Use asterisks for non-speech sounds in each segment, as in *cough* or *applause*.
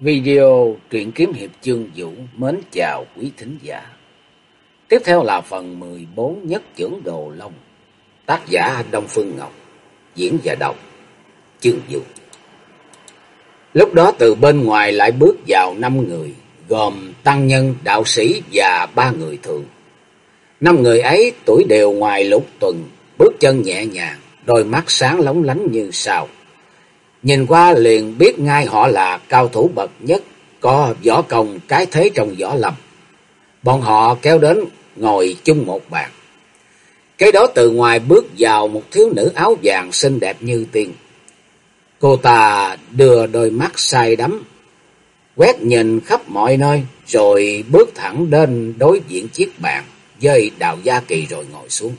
Video truyện kiếm hiệp chương vũ mến chào quý thính giả. Tiếp theo là phần 14 nhất trưởng Đồ Long. Tác giả Đông Phương Ngọc. Diễn và đọc chương vũ. Lúc đó từ bên ngoài lại bước vào năm người, gồm tăng nhân, đạo sĩ và ba người thường. Năm người ấy tuổi đều ngoài lục tuần, bước chân nhẹ nhàng, đôi mắt sáng lóng lánh như sao Nhìn qua liền biết ngay họ là cao thủ bậc nhất, có võ công cái thế trong võ lâm. Bọn họ kéo đến ngồi chung một bàn. Cái đó từ ngoài bước vào một thiếu nữ áo vàng xinh đẹp như tiên. Cô ta đưa đôi mắt say đắm, quét nhìn khắp mọi nơi, rồi bước thẳng đến đối diện chiếc bàn, với đào gia kỳ rồi ngồi xuống.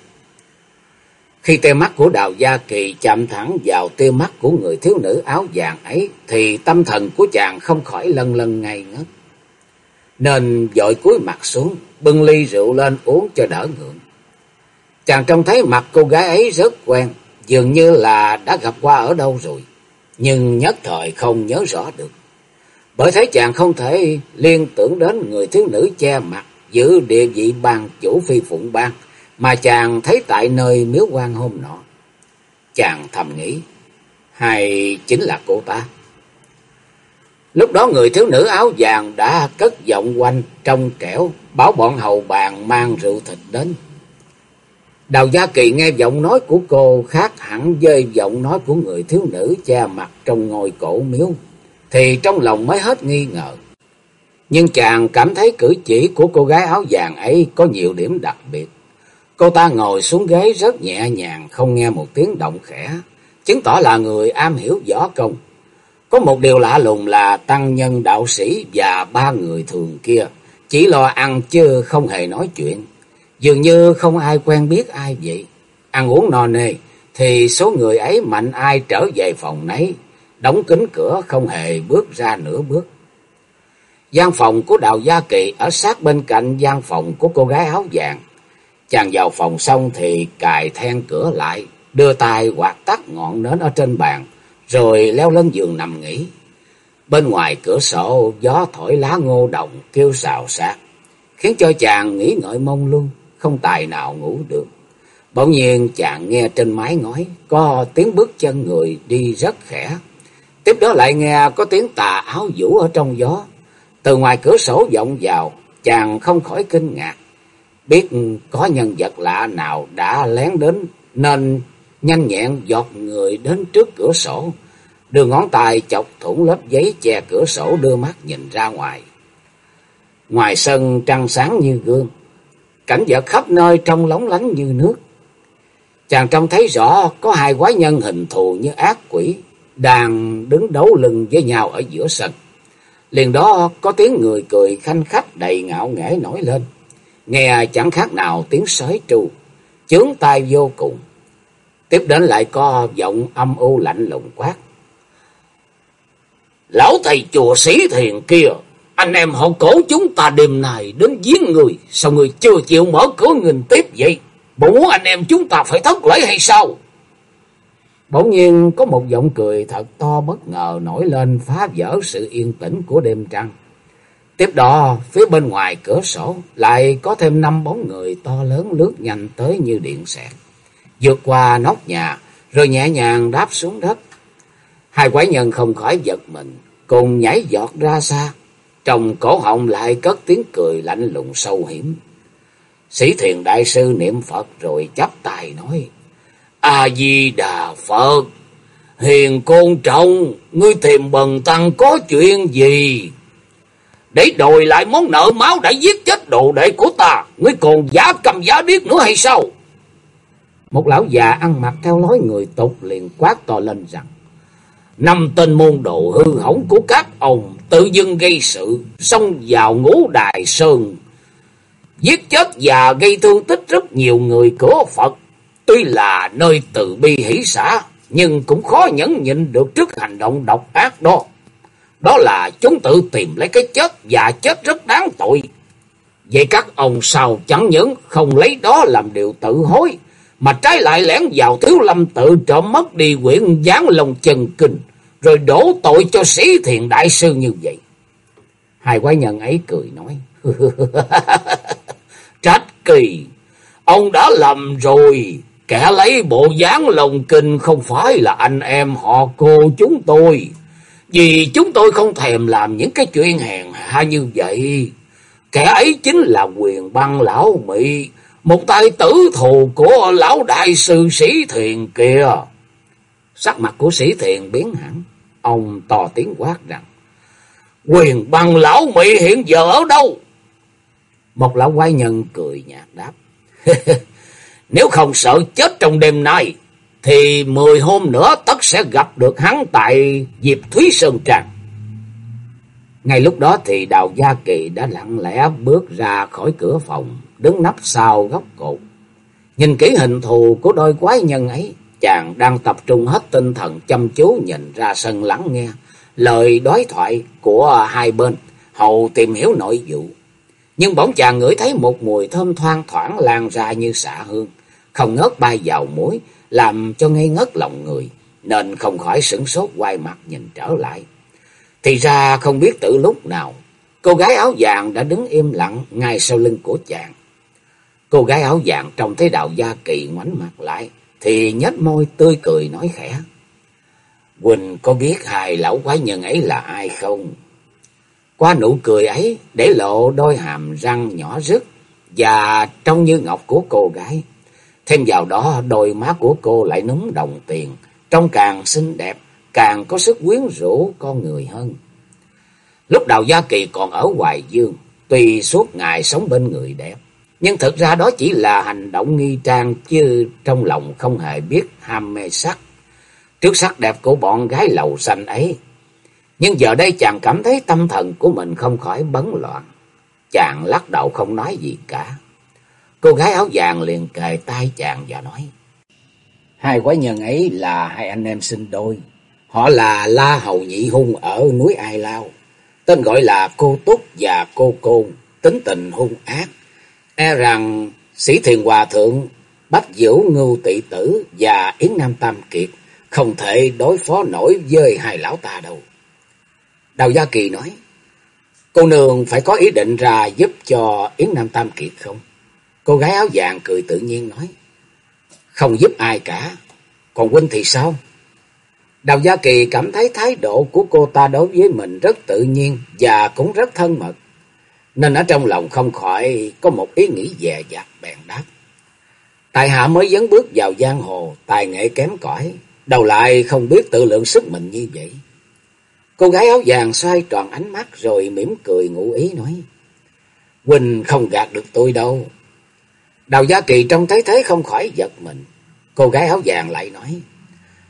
Khi tia mắt của Đào Gia Kỳ chạm thẳng vào tia mắt của người thiếu nữ áo vàng ấy, thì tâm thần của chàng không khỏi lân lân ngay ngất. Nên dội cúi mặt xuống, bưng ly rượu lên uống cho đỡ ngượng. Chàng trông thấy mặt cô gái ấy rất quen, dường như là đã gặp qua ở đâu rồi, nhưng nhất thời không nhớ rõ được. Bởi thế chàng không thể liên tưởng đến người thiếu nữ che mặt, giữ địa vị bàn chủ phi phụng bang mà chàng thấy tại nơi miếu quan hôm nọ. Chàng thầm nghĩ, hay chính là cô ta. Lúc đó người thiếu nữ áo vàng đã cất giọng quanh trong trẻo, bảo bọn hầu bàn mang rượu thịt đến. Đào Gia Kỳ nghe giọng nói của cô khác hẳn với giọng nói của người thiếu nữ che mặt trong ngôi cổ miếu, thì trong lòng mới hết nghi ngờ. Nhưng chàng cảm thấy cử chỉ của cô gái áo vàng ấy có nhiều điểm đặc biệt. Cô ta ngồi xuống ghế rất nhẹ nhàng, không nghe một tiếng động khẽ, chứng tỏ là người am hiểu võ công. Có một điều lạ lùng là tăng nhân đạo sĩ và ba người thường kia chỉ lo ăn chứ không hề nói chuyện. Dường như không ai quen biết ai vậy. Ăn uống no nê thì số người ấy mạnh ai trở về phòng nấy, đóng kín cửa không hề bước ra nửa bước. gian phòng của Đào Gia Kỳ ở sát bên cạnh gian phòng của cô gái áo vàng. Chàng vào phòng xong thì cài then cửa lại, đưa tay quạt tắt ngọn nến ở trên bàn, rồi leo lên giường nằm nghỉ. Bên ngoài cửa sổ gió thổi lá ngô đồng kêu xào xạc, khiến cho chàng nghĩ ngợi mông lung, không tài nào ngủ được. Bỗng nhiên chàng nghe trên mái ngói có tiếng bước chân người đi rất khẽ. Tiếp đó lại nghe có tiếng tà áo vũ ở trong gió. Từ ngoài cửa sổ vọng vào, chàng không khỏi kinh ngạc biết có nhân vật lạ nào đã lén đến nên nhanh nhẹn giọt người đến trước cửa sổ, đưa ngón tay chọc thủng lớp giấy che cửa sổ đưa mắt nhìn ra ngoài. Ngoài sân trăng sáng như gương, cảnh vật khắp nơi trong lóng lánh như nước. Chàng trông thấy rõ có hai quái nhân hình thù như ác quỷ đang đứng đấu lưng với nhau ở giữa sân. Liền đó có tiếng người cười khanh khách đầy ngạo nghễ nổi lên nghe chẳng khác nào tiếng sói tru, chướng tai vô cùng. Tiếp đến lại có giọng âm u lạnh lùng quát. Lão thầy chùa sĩ thiền kia, anh em họ cổ chúng ta đêm này đến giết người, sao người chưa chịu mở cửa nghìn tiếp vậy? Bộ muốn anh em chúng ta phải thất lễ hay sao? Bỗng nhiên có một giọng cười thật to bất ngờ nổi lên phá vỡ sự yên tĩnh của đêm trăng. Tiếp đó, phía bên ngoài cửa sổ lại có thêm năm bóng người to lớn lướt nhanh tới như điện xẹt. Vượt qua nóc nhà, rồi nhẹ nhàng đáp xuống đất. Hai quái nhân không khỏi giật mình, cùng nhảy giọt ra xa. Trong cổ họng lại cất tiếng cười lạnh lùng sâu hiểm. Sĩ thiền đại sư niệm Phật rồi chắp tay nói. A-di-đà Phật, hiền côn trọng, ngươi tìm bần tăng có chuyện gì? Để đòi lại món nợ máu đã giết chết đồ đệ của ta, ngươi còn giả cầm giá điếc nữa hay sao? Một lão già ăn mặc theo lối người tục liền quát to lên rằng, năm tên môn đồ hư hỏng của các ông tự dưng gây sự, xông vào ngũ đài sơn, giết chết và gây thương tích rất nhiều người của Phật. Tuy là nơi từ bi hỷ xã, nhưng cũng khó nhẫn nhịn được trước hành động độc ác đó. Đó là chúng tự tìm lấy cái chết và chết rất đáng tội. Vậy các ông sao chẳng những không lấy đó làm điều tự hối, mà trái lại lén vào thiếu lâm tự trộm mất đi quyển gián lòng chân kinh, rồi đổ tội cho sĩ thiền đại sư như vậy. Hai quái nhân ấy cười nói. *laughs* Trách kỳ, ông đã lầm rồi. Kẻ lấy bộ dáng lồng kinh không phải là anh em họ cô chúng tôi. Vì chúng tôi không thèm làm những cái chuyện hèn hạ như vậy. Kẻ ấy chính là quyền băng lão Mỹ, một tay tử thù của lão đại sư sĩ thiền kìa. Sắc mặt của sĩ thiền biến hẳn, ông to tiếng quát rằng, quyền băng lão Mỹ hiện giờ ở đâu? Một lão quái nhân cười nhạt đáp, *laughs* nếu không sợ chết trong đêm nay, thì mười hôm nữa tất sẽ gặp được hắn tại Diệp Thúy Sơn Tràng. Ngay lúc đó thì Đào Gia Kỳ đã lặng lẽ bước ra khỏi cửa phòng, đứng nấp sau góc cột. Nhìn kỹ hình thù của đôi quái nhân ấy, chàng đang tập trung hết tinh thần chăm chú nhìn ra sân lắng nghe lời đối thoại của hai bên, hầu tìm hiểu nội vụ. Nhưng bỗng chàng ngửi thấy một mùi thơm thoang thoảng lan ra như xạ hương, không ngớt bay vào mũi, làm cho ngây ngất lòng người, nên không khỏi sửng sốt quay mặt nhìn trở lại. Thì ra không biết từ lúc nào, cô gái áo vàng đã đứng im lặng ngay sau lưng của chàng. Cô gái áo vàng trông thấy đạo gia kỳ ngoảnh mặt lại, thì nhếch môi tươi cười nói khẽ. Quỳnh có biết hai lão quái nhân ấy là ai không? Qua nụ cười ấy, để lộ đôi hàm răng nhỏ rứt và trông như ngọc của cô gái. Thêm vào đó, đôi má của cô lại núng đồng tiền, trông càng xinh đẹp, càng có sức quyến rũ con người hơn. Lúc đầu Gia Kỳ còn ở Hoài Dương, tuy suốt ngày sống bên người đẹp, nhưng thực ra đó chỉ là hành động nghi trang chứ trong lòng không hề biết ham mê sắc. Trước sắc đẹp của bọn gái lầu xanh ấy. Nhưng giờ đây chàng cảm thấy tâm thần của mình không khỏi bấn loạn. Chàng lắc đầu không nói gì cả. Cô gái áo vàng liền kề tay chàng và nói. Hai quái nhân ấy là hai anh em sinh đôi. Họ là La Hầu Nhị Hung ở núi Ai Lao. Tên gọi là cô Túc và cô Côn. Tính tình hung ác. E rằng sĩ thiền hòa thượng, bách diễu ngưu tị tử và Yến Nam Tam Kiệt không thể đối phó nổi với hai lão ta đâu. Đào Gia Kỳ nói, cô nương phải có ý định ra giúp cho Yến Nam Tam Kiệt không? Cô gái áo vàng cười tự nhiên nói, không giúp ai cả, còn huynh thì sao? Đào Gia Kỳ cảm thấy thái độ của cô ta đối với mình rất tự nhiên và cũng rất thân mật. Nên ở trong lòng không khỏi có một ý nghĩ dè dặt bèn đáp. Tài hạ mới dấn bước vào giang hồ, tài nghệ kém cỏi, đầu lại không biết tự lượng sức mình như vậy. Cô gái áo vàng xoay tròn ánh mắt rồi mỉm cười ngụ ý nói. Quỳnh không gạt được tôi đâu. Đào Gia Kỳ trông thấy thế không khỏi giật mình. Cô gái áo vàng lại nói.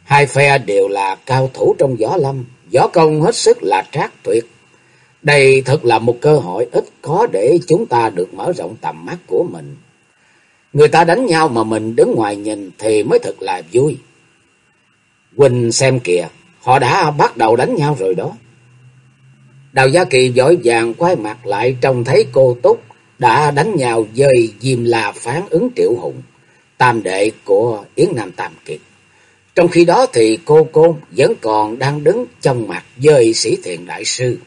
Hai phe đều là cao thủ trong võ lâm, võ công hết sức là trác tuyệt. Đây thật là một cơ hội ít có để chúng ta được mở rộng tầm mắt của mình. Người ta đánh nhau mà mình đứng ngoài nhìn thì mới thật là vui. Quỳnh xem kìa, họ đã bắt đầu đánh nhau rồi đó. Đào Gia Kỳ vội vàng quay mặt lại trông thấy cô Túc đã đánh nhau với Diêm La phán ứng Triệu Hùng, tam đệ của Yến Nam Tam Kiệt. Trong khi đó thì cô Côn vẫn còn đang đứng trong mặt với sĩ thiện đại sư.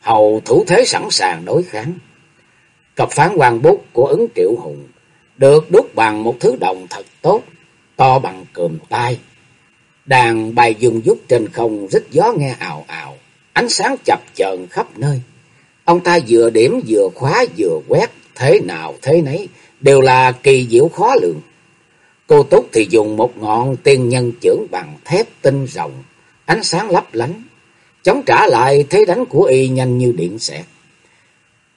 Hầu thủ thế sẵn sàng đối kháng. Cặp phán hoàng bút của ứng triệu hùng được đúc bằng một thứ đồng thật tốt, to bằng cườm tay. Đàn bài dùng dút trên không rít gió nghe ào ào, ánh sáng chập chờn khắp nơi. Ông ta vừa điểm vừa khóa vừa quét, thế nào thế nấy, đều là kỳ diệu khó lường. Cô Túc thì dùng một ngọn tiên nhân trưởng bằng thép tinh rồng, ánh sáng lấp lánh, chống trả lại thế đánh của y nhanh như điện xẹt.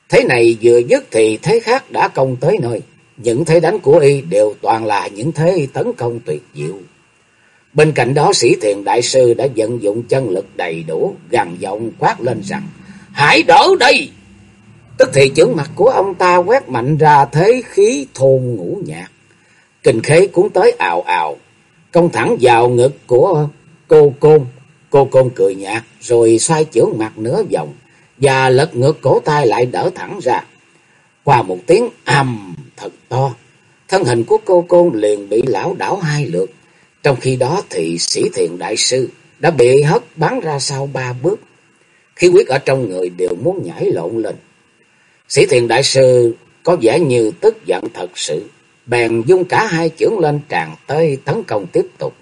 Thế này vừa dứt thì thế khác đã công tới nơi, những thế đánh của y đều toàn là những thế tấn công tuyệt diệu. Bên cạnh đó sĩ thiền đại sư đã vận dụng chân lực đầy đủ, gằn giọng quát lên rằng, Hãy đỡ đây! Tức thì chưởng mặt của ông ta quét mạnh ra thế khí thôn ngũ nhạc. Kinh khế cuốn tới ào ào, công thẳng vào ngực của cô côn. Cô côn cười nhạt rồi xoay chưởng mặt nửa vòng và lật ngược cổ tay lại đỡ thẳng ra. Qua một tiếng ầm thật to, thân hình của cô côn liền bị lão đảo hai lượt. Trong khi đó thì sĩ thiện đại sư đã bị hất bắn ra sau ba bước khí huyết ở trong người đều muốn nhảy lộn lên. Sĩ thiền đại sư có vẻ như tức giận thật sự, bèn dung cả hai chưởng lên tràn tới tấn công tiếp tục.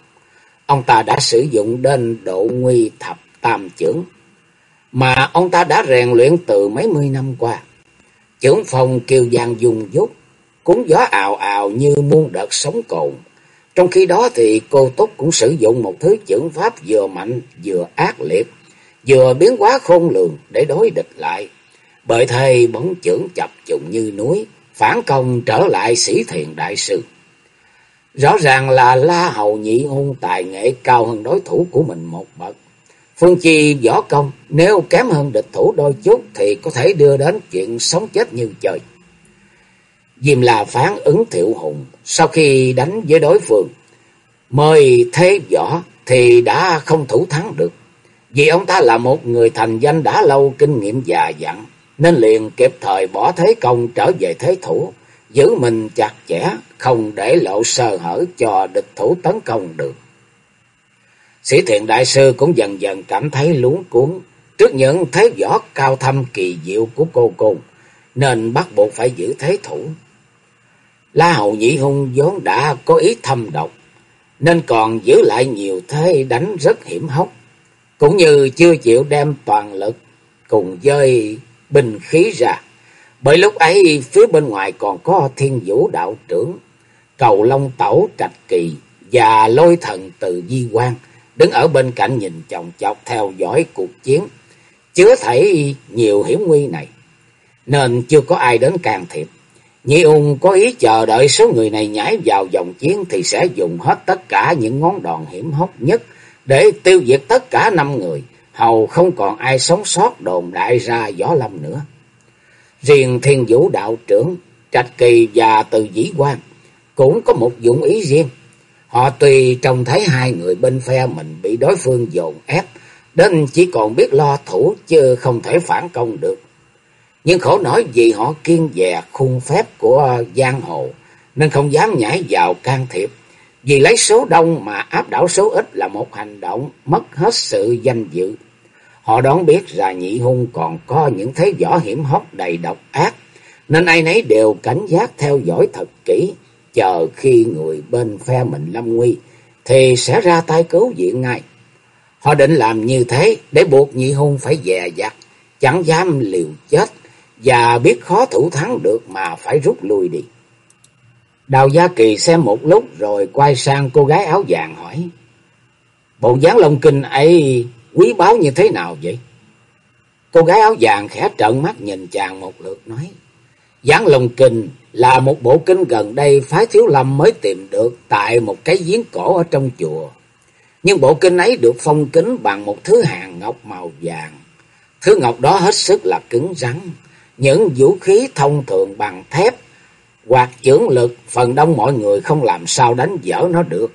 Ông ta đã sử dụng đến độ nguy thập tam chưởng, mà ông ta đã rèn luyện từ mấy mươi năm qua. Chưởng phòng kiều giang dùng dút, cuốn gió ào ào như muôn đợt sóng cồn. Trong khi đó thì cô Túc cũng sử dụng một thứ chưởng pháp vừa mạnh vừa ác liệt, vừa biến quá khôn lường để đối địch lại. Bởi thầy bóng chưởng chập trùng như núi, phản công trở lại sĩ thiền đại sư. Rõ ràng là La Hầu Nhị hung tài nghệ cao hơn đối thủ của mình một bậc. Phương Chi võ công nếu kém hơn địch thủ đôi chút thì có thể đưa đến chuyện sống chết như trời. Diêm là phán ứng thiệu hùng sau khi đánh với đối phương. Mời thế võ thì đã không thủ thắng được. Vì ông ta là một người thành danh đã lâu kinh nghiệm già dặn nên liền kịp thời bỏ thế công trở về thế thủ, giữ mình chặt chẽ, không để lộ sơ hở cho địch thủ tấn công được. Sĩ thiện đại sư cũng dần dần cảm thấy luống cuốn trước những thế võ cao thâm kỳ diệu của cô cùng, nên bắt buộc phải giữ thế thủ. La Hầu Nhị Hung vốn đã có ý thâm độc, nên còn giữ lại nhiều thế đánh rất hiểm hóc, cũng như chưa chịu đem toàn lực cùng dơi bình khí ra. Bởi lúc ấy phía bên ngoài còn có thiên vũ đạo trưởng, cầu long tẩu trạch kỳ và lôi thần từ di quan đứng ở bên cạnh nhìn chồng chọc theo dõi cuộc chiến, chứa thảy nhiều hiểm nguy này, nên chưa có ai đến can thiệp. Nhị ung có ý chờ đợi số người này nhảy vào dòng chiến thì sẽ dùng hết tất cả những ngón đòn hiểm hóc nhất để tiêu diệt tất cả năm người, hầu không còn ai sống sót đồn đại ra võ lâm nữa. Riêng thiên vũ đạo trưởng, trạch kỳ và từ dĩ quan cũng có một dụng ý riêng. Họ tùy trông thấy hai người bên phe mình bị đối phương dồn ép, đến chỉ còn biết lo thủ chứ không thể phản công được. Nhưng khổ nổi vì họ kiên dè khung phép của giang hồ, nên không dám nhảy vào can thiệp. Vì lấy số đông mà áp đảo số ít là một hành động mất hết sự danh dự. Họ đoán biết là nhị hung còn có những thế võ hiểm hóc đầy độc ác, nên ai nấy đều cảnh giác theo dõi thật kỹ, chờ khi người bên phe mình lâm nguy, thì sẽ ra tay cứu viện ngay. Họ định làm như thế để buộc nhị hung phải dè dặt, chẳng dám liều chết, và biết khó thủ thắng được mà phải rút lui đi. Đào Gia Kỳ xem một lúc rồi quay sang cô gái áo vàng hỏi. Bộ dáng lông kinh ấy quý báu như thế nào vậy? Cô gái áo vàng khẽ trợn mắt nhìn chàng một lượt nói. Dáng lông kinh là một bộ kinh gần đây phái thiếu lâm mới tìm được tại một cái giếng cổ ở trong chùa. Nhưng bộ kinh ấy được phong kính bằng một thứ hàng ngọc màu vàng. Thứ ngọc đó hết sức là cứng rắn. Những vũ khí thông thường bằng thép hoặc trưởng lực phần đông mọi người không làm sao đánh dở nó được.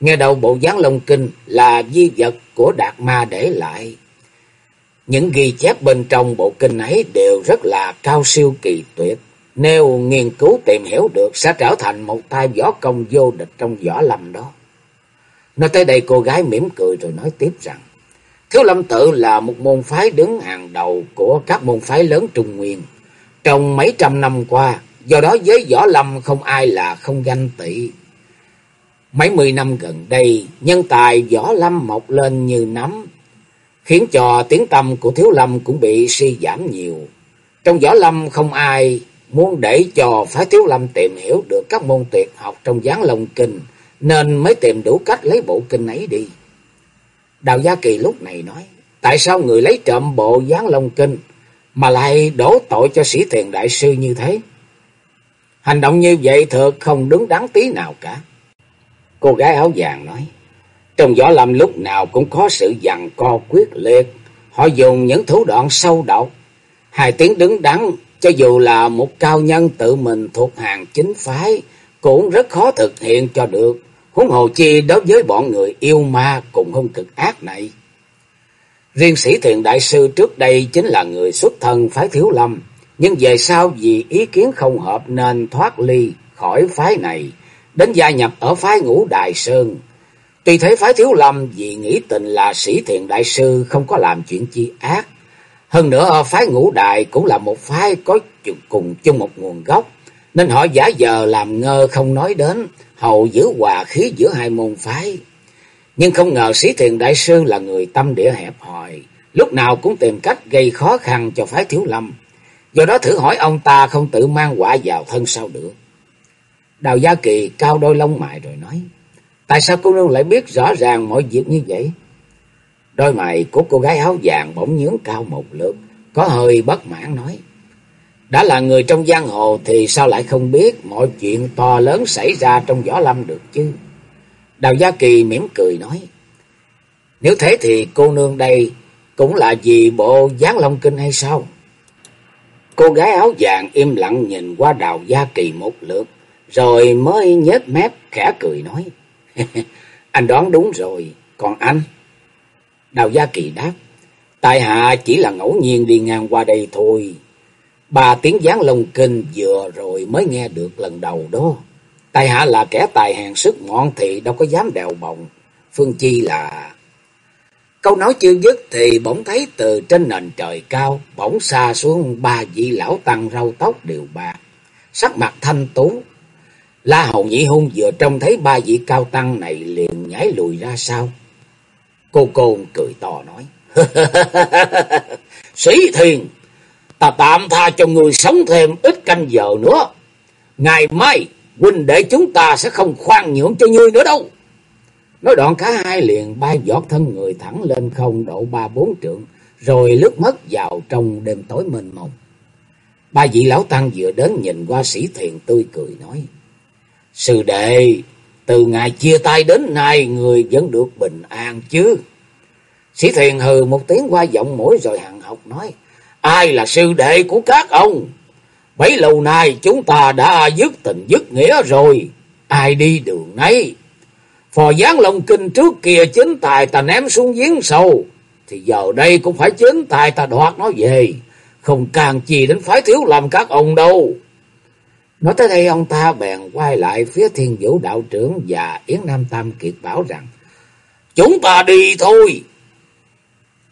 Nghe đầu bộ gián lông kinh là di vật của Đạt Ma để lại. Những ghi chép bên trong bộ kinh ấy đều rất là cao siêu kỳ tuyệt. Nếu nghiên cứu tìm hiểu được sẽ trở thành một tay võ công vô địch trong võ lâm đó. Nói tới đây cô gái mỉm cười rồi nói tiếp rằng. Thiếu lâm tự là một môn phái đứng hàng đầu của các môn phái lớn Trung Nguyên. Trong mấy trăm năm qua, do đó với võ lâm không ai là không ganh tị. Mấy mươi năm gần đây, nhân tài võ lâm mọc lên như nấm, khiến cho tiếng tâm của thiếu lâm cũng bị suy giảm nhiều. Trong võ lâm không ai muốn để cho phái thiếu lâm tìm hiểu được các môn tuyệt học trong gián lông kinh, nên mới tìm đủ cách lấy bộ kinh ấy đi. Đào Gia Kỳ lúc này nói, tại sao người lấy trộm bộ gián lông kinh mà lại đổ tội cho sĩ thiền đại sư như thế? Hành động như vậy thật không đứng đắn tí nào cả. Cô gái áo vàng nói, trong võ lâm lúc nào cũng có sự dằn co quyết liệt, họ dùng những thủ đoạn sâu độc. Hai tiếng đứng đắn, cho dù là một cao nhân tự mình thuộc hàng chính phái, cũng rất khó thực hiện cho được. Huống hồ chi đối với bọn người yêu ma cùng hung cực ác này. Riêng sĩ thiền đại sư trước đây chính là người xuất thân phái thiếu lâm, nhưng về sau vì ý kiến không hợp nên thoát ly khỏi phái này, đến gia nhập ở phái ngũ đại sơn. Tuy thế phái thiếu lâm vì nghĩ tình là sĩ thiện đại sư không có làm chuyện chi ác, Hơn nữa phái ngũ đại cũng là một phái có cùng chung một nguồn gốc, nên họ giả giờ làm ngơ không nói đến, hầu giữ hòa khí giữa hai môn phái. Nhưng không ngờ sĩ thiền đại sư là người tâm địa hẹp hòi, lúc nào cũng tìm cách gây khó khăn cho phái thiếu lâm. Do đó thử hỏi ông ta không tự mang quả vào thân sao được. Đào Gia Kỳ cao đôi lông mày rồi nói, tại sao cô nương lại biết rõ ràng mọi việc như vậy? Đôi mày của cô gái áo vàng bỗng nhướng cao một lượt, có hơi bất mãn nói. Đã là người trong giang hồ thì sao lại không biết mọi chuyện to lớn xảy ra trong võ lâm được chứ? Đào Gia Kỳ mỉm cười nói. Nếu thế thì cô nương đây cũng là vì bộ gián long kinh hay sao? Cô gái áo vàng im lặng nhìn qua Đào Gia Kỳ một lượt, rồi mới nhếch mép khẽ cười nói. *laughs* anh đoán đúng rồi, còn anh? Đào Gia Kỳ đáp. Tại hạ chỉ là ngẫu nhiên đi ngang qua đây thôi. Ba tiếng gián lông kinh vừa rồi mới nghe được lần đầu đó. Tại hạ là kẻ tài hàng sức mọn thì đâu có dám đèo bồng. Phương Chi là... Câu nói chưa dứt thì bỗng thấy từ trên nền trời cao, bỗng xa xuống ba vị lão tăng râu tóc đều bạc, sắc mặt thanh tú. La Hầu Nhị Hung vừa trông thấy ba vị cao tăng này liền nhảy lùi ra sau. Cô Côn cười to nói, *laughs* Sĩ Thiền, ta tạm tha cho người sống thêm ít canh giờ nữa. Ngày mai, huynh đệ chúng ta sẽ không khoan nhượng cho ngươi nữa đâu. Nói đoạn cả hai liền bay giọt thân người thẳng lên không độ ba bốn trượng, rồi lướt mất vào trong đêm tối mênh mông. Ba vị lão tăng vừa đến nhìn qua sĩ thiền tươi cười nói. Sư đệ, từ ngày chia tay đến nay người vẫn được bình an chứ. Sĩ thiền hừ một tiếng qua giọng mũi rồi hằng học nói. Ai là sư đệ của các ông? Bấy lâu nay chúng ta đã dứt tình dứt nghĩa rồi. Ai đi đường nấy? Phò gián lông kinh trước kia chính tài ta ném xuống giếng sâu. Thì giờ đây cũng phải chính tài ta đoạt nó về. Không càng chi đến phái thiếu làm các ông đâu. Nói tới đây, ông ta bèn quay lại phía thiên vũ đạo trưởng và Yến Nam Tam Kiệt bảo rằng. Chúng ta đi thôi.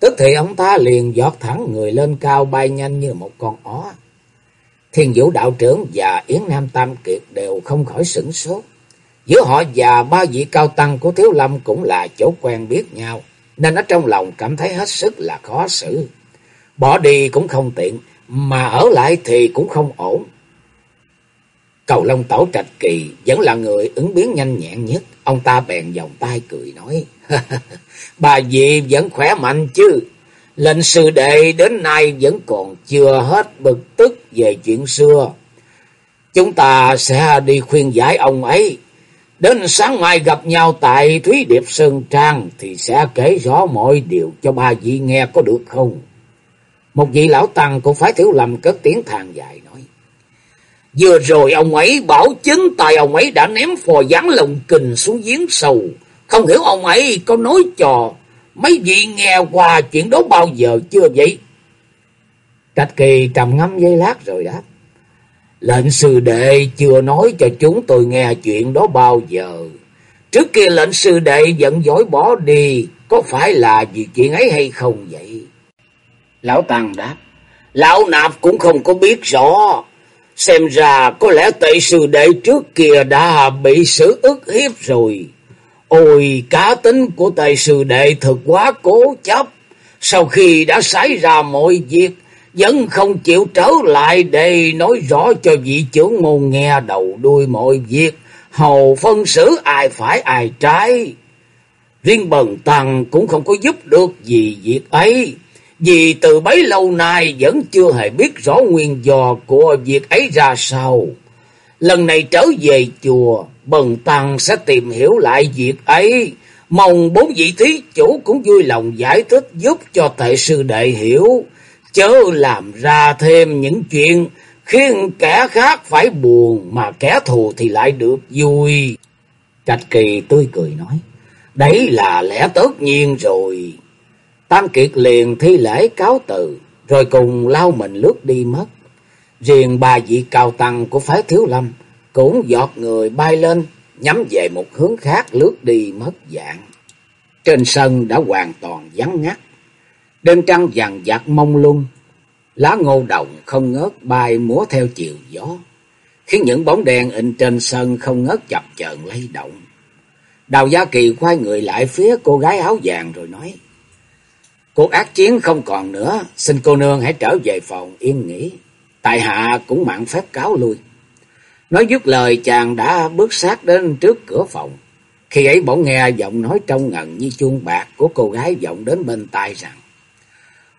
Tức thì ông ta liền giọt thẳng người lên cao bay nhanh như một con ó. Thiên vũ đạo trưởng và Yến Nam Tam Kiệt đều không khỏi sửng sốt. Giữa họ và ba vị cao tăng của Thiếu Lâm cũng là chỗ quen biết nhau, nên ở trong lòng cảm thấy hết sức là khó xử. Bỏ đi cũng không tiện, mà ở lại thì cũng không ổn. Cầu Long Tẩu Trạch Kỳ vẫn là người ứng biến nhanh nhẹn nhất. Ông ta bèn vòng tay cười nói. *laughs* Bà dì vẫn khỏe mạnh chứ. Lệnh sư đệ đến nay vẫn còn chưa hết bực tức về chuyện xưa. Chúng ta sẽ đi khuyên giải ông ấy. Đến sáng mai gặp nhau tại Thúy Điệp Sơn Trang thì sẽ kể rõ mọi điều cho ba vị nghe có được không? Một vị lão tăng cũng phải thiếu lầm cất tiếng than dài nói. Vừa rồi ông ấy bảo chính tài ông ấy đã ném phò gián lồng kình xuống giếng sầu. Không hiểu ông ấy có nói trò, mấy vị nghe qua chuyện đó bao giờ chưa vậy? Trạch Kỳ trầm ngâm giây lát rồi đáp. Lệnh sư đệ chưa nói cho chúng tôi nghe chuyện đó bao giờ. Trước kia lệnh sư đệ giận dỗi bỏ đi, có phải là vì chuyện ấy hay không vậy? Lão Tăng đáp, Lão Nạp cũng không có biết rõ. Xem ra có lẽ tệ sư đệ trước kia đã bị xử ức hiếp rồi. Ôi, cá tính của tệ sư đệ thật quá cố chấp. Sau khi đã xảy ra mọi việc, vẫn không chịu trở lại để nói rõ cho vị trưởng môn nghe đầu đuôi mọi việc, hầu phân xử ai phải ai trái. Riêng bần tăng cũng không có giúp được gì việc ấy, vì từ bấy lâu nay vẫn chưa hề biết rõ nguyên do của việc ấy ra sao. Lần này trở về chùa, bần tăng sẽ tìm hiểu lại việc ấy, mong bốn vị thí chủ cũng vui lòng giải thích giúp cho tệ sư đệ hiểu chớ làm ra thêm những chuyện khiến kẻ khác phải buồn mà kẻ thù thì lại được vui. Trạch Kỳ tươi cười nói, đấy là lẽ tất nhiên rồi. Tam Kiệt liền thi lễ cáo từ, rồi cùng lao mình lướt đi mất. Riêng ba vị cao tăng của phái Thiếu Lâm cũng giọt người bay lên, nhắm về một hướng khác lướt đi mất dạng. Trên sân đã hoàn toàn vắng ngắt. Đêm trăng vàng vặt mông lung, lá ngô đồng không ngớt bay múa theo chiều gió, khiến những bóng đèn in trên sân không ngớt chập chờn lay động. Đào Gia Kỳ quay người lại phía cô gái áo vàng rồi nói, Cuộc ác chiến không còn nữa, xin cô nương hãy trở về phòng yên nghỉ. Tại hạ cũng mạng phép cáo lui. Nói dứt lời chàng đã bước sát đến trước cửa phòng. Khi ấy bỗng nghe giọng nói trong ngần như chuông bạc của cô gái vọng đến bên tai rằng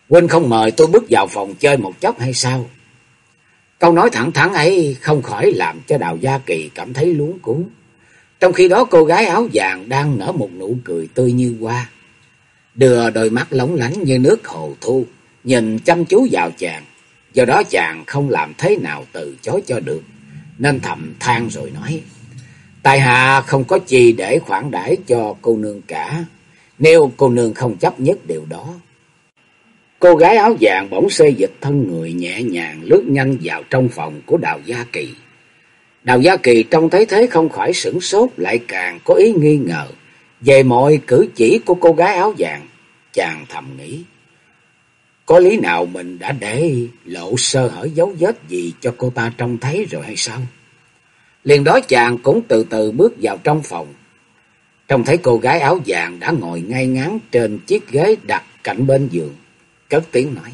Huynh không mời tôi bước vào phòng chơi một chốc hay sao? Câu nói thẳng thắn ấy không khỏi làm cho Đào Gia Kỳ cảm thấy luống cuốn. Trong khi đó cô gái áo vàng đang nở một nụ cười tươi như hoa. Đưa đôi mắt lóng lánh như nước hồ thu, nhìn chăm chú vào chàng. Do đó chàng không làm thế nào từ chối cho được, nên thầm than rồi nói. Tại hạ không có gì để khoản đãi cho cô nương cả, nếu cô nương không chấp nhất điều đó. Cô gái áo vàng bỗng xê dịch thân người nhẹ nhàng lướt nhanh vào trong phòng của Đào Gia Kỳ. Đào Gia Kỳ trông thấy thế không khỏi sửng sốt lại càng có ý nghi ngờ về mọi cử chỉ của cô gái áo vàng. Chàng thầm nghĩ, có lý nào mình đã để lộ sơ hở dấu vết gì cho cô ta trông thấy rồi hay sao? Liền đó chàng cũng từ từ bước vào trong phòng. Trông thấy cô gái áo vàng đã ngồi ngay ngắn trên chiếc ghế đặt cạnh bên giường. Cất tiếng nói.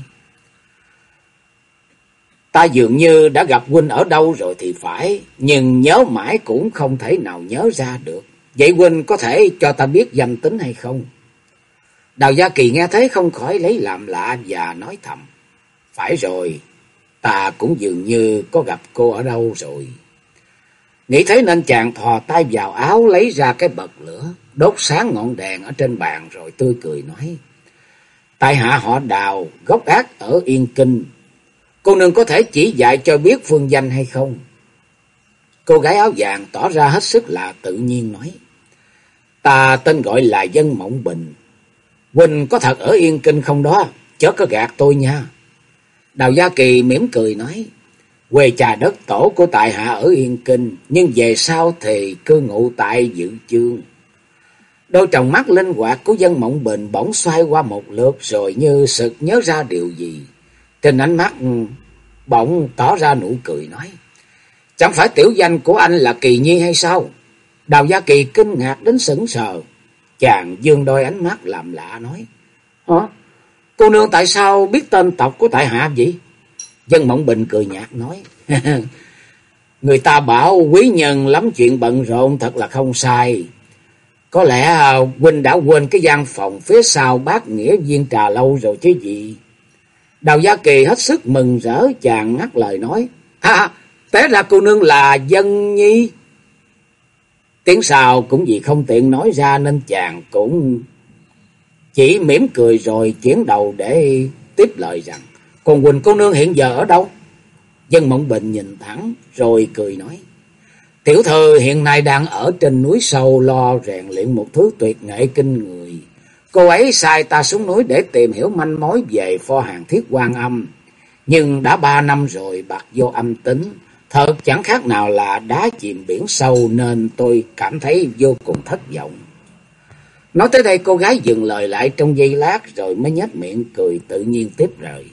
Ta dường như đã gặp huynh ở đâu rồi thì phải, nhưng nhớ mãi cũng không thể nào nhớ ra được. Vậy huynh có thể cho ta biết danh tính hay không? Đào Gia Kỳ nghe thấy không khỏi lấy làm lạ và nói thầm. Phải rồi, ta cũng dường như có gặp cô ở đâu rồi. Nghĩ thế nên chàng thò tay vào áo lấy ra cái bật lửa, đốt sáng ngọn đèn ở trên bàn rồi tươi cười nói. Tại hạ họ đào, gốc ác ở Yên Kinh. Cô nương có thể chỉ dạy cho biết phương danh hay không? Cô gái áo vàng tỏ ra hết sức là tự nhiên nói. Ta tên gọi là Dân Mộng Bình. Quỳnh có thật ở Yên Kinh không đó? Chớ có gạt tôi nha. Đào Gia Kỳ mỉm cười nói. Quê trà đất tổ của tại hạ ở Yên Kinh, nhưng về sau thì cư ngụ tại Dự Chương. Đôi tròng mắt linh hoạt của dân mộng bình bỗng xoay qua một lượt rồi như sực nhớ ra điều gì. Trên ánh mắt ừ, bỗng tỏ ra nụ cười nói. Chẳng phải tiểu danh của anh là Kỳ Nhi hay sao? Đào Gia Kỳ kinh ngạc đến sững sờ. Chàng dương đôi ánh mắt làm lạ nói. Hả? Cô nương tại sao biết tên tộc của tại hạ vậy? Dân Mộng Bình cười nhạt nói. *laughs* Người ta bảo quý nhân lắm chuyện bận rộn thật là không sai. Có lẽ à, huynh đã quên cái gian phòng phía sau bác nghĩa viên trà lâu rồi chứ gì. Đào Gia Kỳ hết sức mừng rỡ chàng ngắt lời nói. À, té ra cô nương là dân nhi. Tiếng sau cũng vì không tiện nói ra nên chàng cũng chỉ mỉm cười rồi chuyển đầu để tiếp lời rằng. Còn Quỳnh cô nương hiện giờ ở đâu? Dân Mộng Bình nhìn thẳng rồi cười nói. Tiểu thư hiện nay đang ở trên núi sâu lo rèn luyện một thứ tuyệt nghệ kinh người. Cô ấy sai ta xuống núi để tìm hiểu manh mối về pho hàng thiết quan âm. Nhưng đã ba năm rồi bạc vô âm tính. Thật chẳng khác nào là đá chìm biển sâu nên tôi cảm thấy vô cùng thất vọng. Nói tới đây cô gái dừng lời lại trong giây lát rồi mới nhếch miệng cười tự nhiên tiếp rời.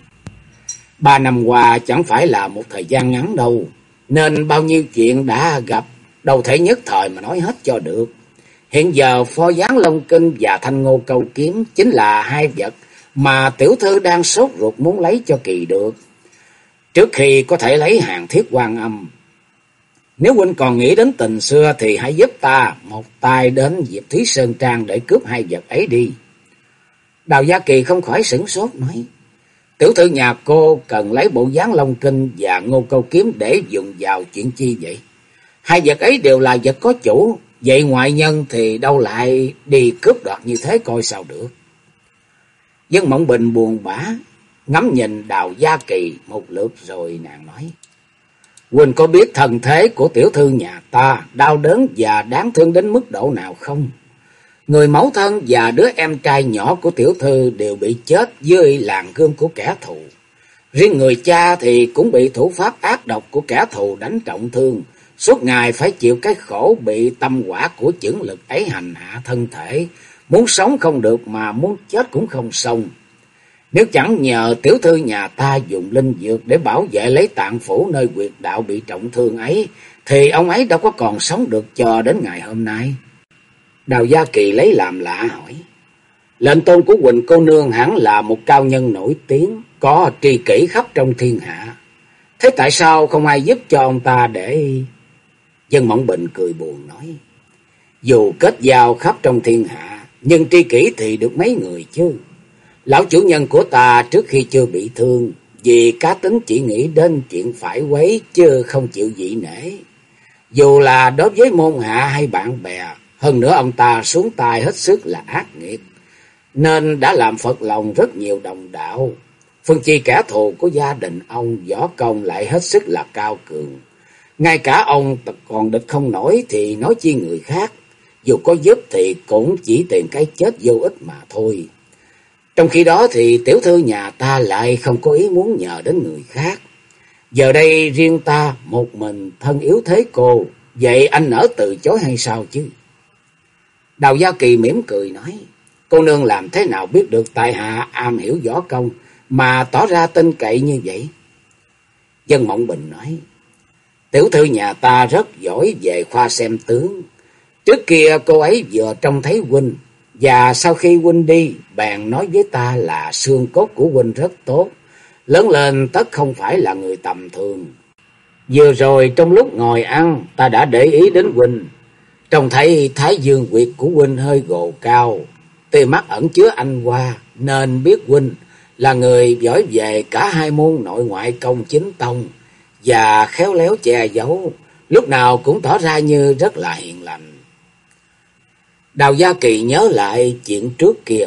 Ba năm qua chẳng phải là một thời gian ngắn đâu, nên bao nhiêu chuyện đã gặp, đâu thể nhất thời mà nói hết cho được. Hiện giờ pho gián Long Kinh và Thanh Ngô Câu Kiếm chính là hai vật mà tiểu thư đang sốt ruột muốn lấy cho kỳ được. Trước khi có thể lấy hàng thiết quan âm, nếu huynh còn nghĩ đến tình xưa thì hãy giúp ta một tay đến Diệp Thúy Sơn Trang để cướp hai vật ấy đi. Đào Gia Kỳ không khỏi sửng sốt nói. Tiểu thư nhà cô cần lấy bộ dáng long kinh và ngô câu kiếm để dùng vào chuyện chi vậy? Hai vật ấy đều là vật có chủ, vậy ngoại nhân thì đâu lại đi cướp đoạt như thế coi sao được. Dân Mộng Bình buồn bã, ngắm nhìn đào gia kỳ một lượt rồi nàng nói. Quỳnh có biết thần thế của tiểu thư nhà ta đau đớn và đáng thương đến mức độ nào không? Người mẫu thân và đứa em trai nhỏ của tiểu thư đều bị chết dưới làng gương của kẻ thù. Riêng người cha thì cũng bị thủ pháp ác độc của kẻ thù đánh trọng thương. Suốt ngày phải chịu cái khổ bị tâm quả của chưởng lực ấy hành hạ thân thể. Muốn sống không được mà muốn chết cũng không xong. Nếu chẳng nhờ tiểu thư nhà ta dùng linh dược để bảo vệ lấy tạng phủ nơi quyệt đạo bị trọng thương ấy, thì ông ấy đâu có còn sống được cho đến ngày hôm nay. Đào Gia Kỳ lấy làm lạ hỏi. Lệnh tôn của Quỳnh cô nương hẳn là một cao nhân nổi tiếng, có tri kỷ khắp trong thiên hạ. Thế tại sao không ai giúp cho ông ta để... Dân Mộng Bình cười buồn nói. Dù kết giao khắp trong thiên hạ, nhưng tri kỷ thì được mấy người chứ. Lão chủ nhân của ta trước khi chưa bị thương, vì cá tính chỉ nghĩ đến chuyện phải quấy chứ không chịu dị nể. Dù là đối với môn hạ hay bạn bè, hơn nữa ông ta xuống tay hết sức là ác nghiệt, nên đã làm phật lòng rất nhiều đồng đạo. Phân chi kẻ thù của gia đình ông võ công lại hết sức là cao cường. Ngay cả ông còn địch không nổi thì nói chi người khác. Dù có giúp thì cũng chỉ tìm cái chết vô ích mà thôi. Trong khi đó thì tiểu thư nhà ta lại không có ý muốn nhờ đến người khác. Giờ đây riêng ta một mình thân yếu thế cô, vậy anh nỡ từ chối hay sao chứ? Đào Gia Kỳ mỉm cười nói, cô nương làm thế nào biết được tại hạ am hiểu võ công mà tỏ ra tin cậy như vậy? Dân Mộng Bình nói, tiểu thư nhà ta rất giỏi về khoa xem tướng. Trước kia cô ấy vừa trông thấy huynh, và sau khi huynh đi, bèn nói với ta là xương cốt của huynh rất tốt. Lớn lên tất không phải là người tầm thường. Vừa rồi trong lúc ngồi ăn, ta đã để ý đến huynh. Trông thấy thái dương quyệt của huynh hơi gồ cao, tì mắt ẩn chứa anh hoa, nên biết huynh là người giỏi về cả hai môn nội ngoại công chính tông và khéo léo che giấu, lúc nào cũng tỏ ra như rất là hiền lành. Đào Gia Kỳ nhớ lại chuyện trước kia,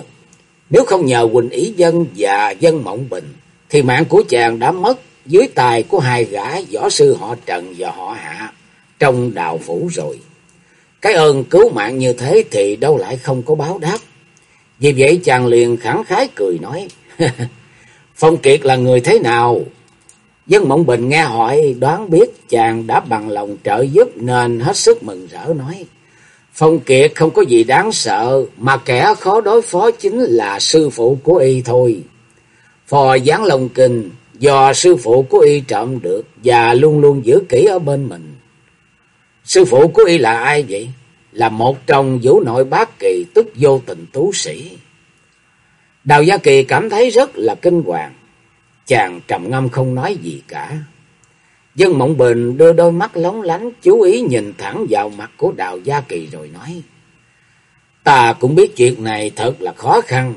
nếu không nhờ Quỳnh Ý Dân và Dân Mộng Bình, thì mạng của chàng đã mất dưới tài của hai gã võ sư họ Trần và họ Hạ trong đào phủ rồi. Cái ơn cứu mạng như thế thì đâu lại không có báo đáp. Vì vậy chàng liền khẳng khái cười nói, *laughs* Phong Kiệt là người thế nào? Dân Mộng Bình nghe hỏi đoán biết chàng đã bằng lòng trợ giúp nên hết sức mừng rỡ nói. Phong Kiệt không có gì đáng sợ, mà kẻ khó đối phó chính là sư phụ của y thôi. Phò giáng lòng kinh, do sư phụ của y trộm được và luôn luôn giữ kỹ ở bên mình. Sư phụ của y là ai vậy? Là một trong vũ nội bác kỳ tức vô tình tú sĩ. Đào Gia Kỳ cảm thấy rất là kinh hoàng. Chàng trầm ngâm không nói gì cả. Dân Mộng Bình đưa đôi mắt lóng lánh chú ý nhìn thẳng vào mặt của Đào Gia Kỳ rồi nói. Ta cũng biết chuyện này thật là khó khăn.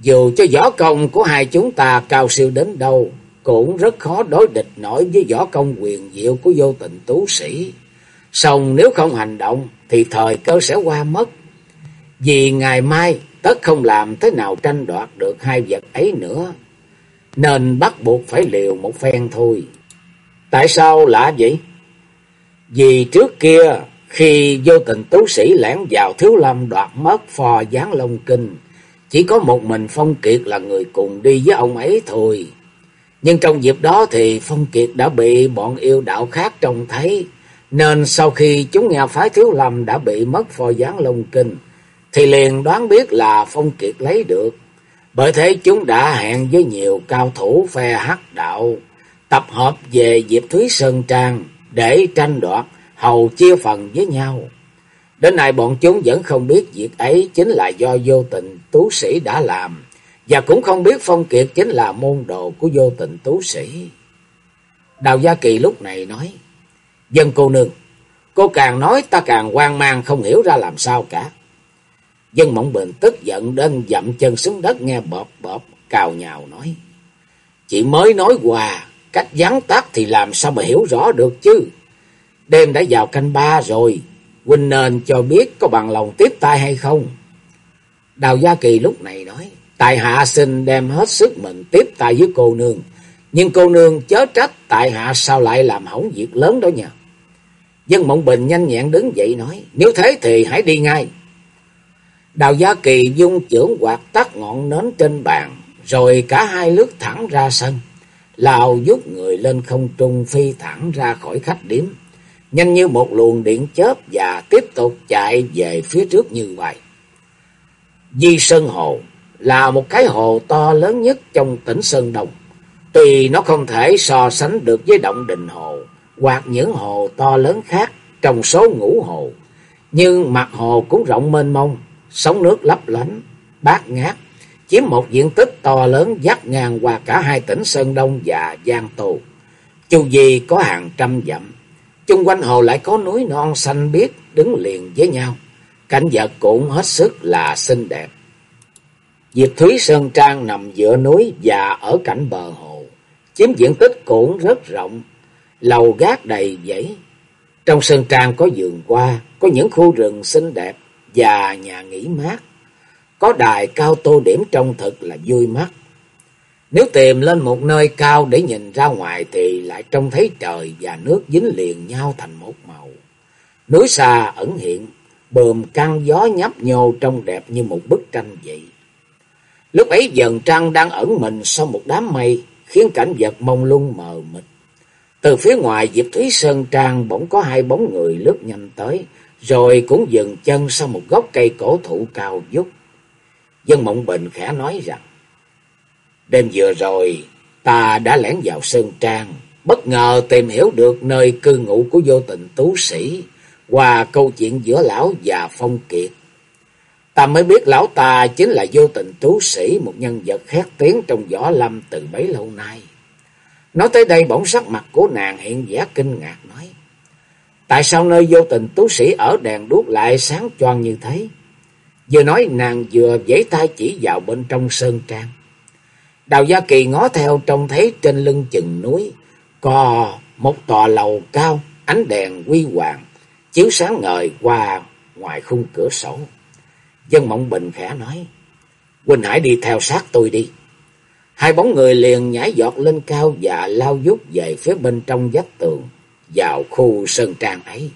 Dù cho võ công của hai chúng ta cao siêu đến đâu, cũng rất khó đối địch nổi với võ công quyền diệu của vô tình tú sĩ. Xong nếu không hành động, thì thời cơ sẽ qua mất. Vì ngày mai, tất không làm thế nào tranh đoạt được hai vật ấy nữa. Nên bắt buộc phải liều một phen thôi. Tại sao lạ vậy? Vì trước kia, khi vô tình tú sĩ lẻn vào thiếu lâm đoạt mất phò gián long kinh. Chỉ có một mình Phong Kiệt là người cùng đi với ông ấy thôi. Nhưng trong dịp đó thì Phong Kiệt đã bị bọn yêu đạo khác trông thấy. Nên sau khi chúng nghe phái thiếu lầm đã bị mất phò gián lông kinh. Thì liền đoán biết là Phong Kiệt lấy được. Bởi thế chúng đã hẹn với nhiều cao thủ phe hắc đạo tập hợp về Diệp Thúy Sơn Trang để tranh đoạt hầu chia phần với nhau. Đến nay bọn chúng vẫn không biết việc ấy chính là do vô tình tú sĩ đã làm, và cũng không biết Phong Kiệt chính là môn đồ của vô tình tú sĩ. Đào Gia Kỳ lúc này nói, Dân cô nương, cô càng nói ta càng hoang mang không hiểu ra làm sao cả. Dân Mộng Bình tức giận đến dậm chân xuống đất nghe bọp bọp, cào nhào nói, Chị mới nói quà, cách gián tác thì làm sao mà hiểu rõ được chứ. Đêm đã vào canh ba rồi, Huynh nên cho biết có bằng lòng tiếp tay hay không. Đào Gia Kỳ lúc này nói, tại hạ xin đem hết sức mình tiếp tay với cô nương. Nhưng cô nương chớ trách tại hạ sao lại làm hỏng việc lớn đó nha. Dân Mộng Bình nhanh nhẹn đứng dậy nói, nếu thế thì hãy đi ngay. Đào Gia Kỳ dung trưởng quạt tắt ngọn nến trên bàn, rồi cả hai lướt thẳng ra sân, lào giúp người lên không trung phi thẳng ra khỏi khách điếm nhanh như một luồng điện chớp và tiếp tục chạy về phía trước như vậy. Di Sơn Hồ là một cái hồ to lớn nhất trong tỉnh Sơn Đông. Tuy nó không thể so sánh được với động đình hồ hoặc những hồ to lớn khác trong số ngũ hồ, nhưng mặt hồ cũng rộng mênh mông, sóng nước lấp lánh, bát ngát, chiếm một diện tích to lớn dắt ngang qua cả hai tỉnh Sơn Đông và Giang Tô. Chu vi có hàng trăm dặm, chung quanh hồ lại có núi non xanh biếc đứng liền với nhau. Cảnh vật cũng hết sức là xinh đẹp. Diệp Thúy Sơn Trang nằm giữa núi và ở cạnh bờ hồ, chiếm diện tích cũng rất rộng, lầu gác đầy dãy. Trong Sơn Trang có vườn hoa, có những khu rừng xinh đẹp và nhà nghỉ mát. Có đài cao tô điểm trông thật là vui mắt. Nếu tìm lên một nơi cao để nhìn ra ngoài thì lại trông thấy trời và nước dính liền nhau thành một màu. Núi xa ẩn hiện, bờm căng gió nhấp nhô trông đẹp như một bức tranh vậy. Lúc ấy dần trăng đang ẩn mình sau một đám mây, khiến cảnh vật mông lung mờ mịt. Từ phía ngoài Diệp Thúy Sơn Trang bỗng có hai bóng người lướt nhanh tới, rồi cũng dừng chân sau một gốc cây cổ thụ cao vút. Dân Mộng Bình khẽ nói rằng, Đêm vừa rồi, ta đã lẻn vào Sơn Trang, bất ngờ tìm hiểu được nơi cư ngụ của vô tình tú sĩ, qua câu chuyện giữa lão và Phong Kiệt. Ta mới biết lão ta chính là vô tình tú sĩ, một nhân vật khét tiếng trong võ lâm từ bấy lâu nay. Nói tới đây bỗng sắc mặt của nàng hiện vẻ kinh ngạc nói. Tại sao nơi vô tình tú sĩ ở đèn đuốc lại sáng choang như thế? Vừa nói nàng vừa giãy tay chỉ vào bên trong sơn trang. Đào Gia Kỳ ngó theo trông thấy trên lưng chừng núi có một tòa lầu cao, ánh đèn quy hoàng, chiếu sáng ngời qua ngoài khung cửa sổ. Dân Mộng Bình khẽ nói, Quỳnh Hải đi theo sát tôi đi. Hai bóng người liền nhảy giọt lên cao và lao dút về phía bên trong vách tường, vào khu sơn trang ấy.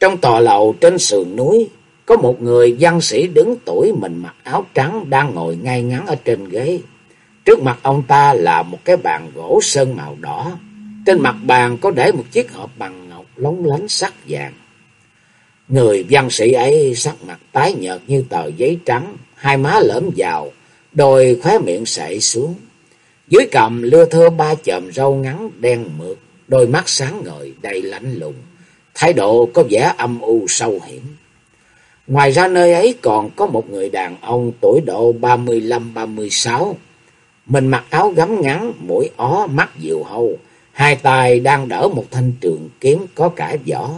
Trong tòa lầu trên sườn núi, có một người văn sĩ đứng tuổi mình mặc áo trắng đang ngồi ngay ngắn ở trên ghế. Trước mặt ông ta là một cái bàn gỗ sơn màu đỏ. Trên mặt bàn có để một chiếc hộp bằng ngọc lóng lánh sắc vàng. Người văn sĩ ấy sắc mặt tái nhợt như tờ giấy trắng, hai má lõm vào, đôi khóe miệng sậy xuống. Dưới cầm lưa thưa ba chòm râu ngắn đen mượt, đôi mắt sáng ngời đầy lạnh lùng, thái độ có vẻ âm u sâu hiểm. Ngoài ra nơi ấy còn có một người đàn ông tuổi độ ba mươi lăm ba mươi sáu Mình mặc áo gấm ngắn, mũi ó, mắt diều hâu. Hai tay đang đỡ một thanh trường kiếm có cả vỏ.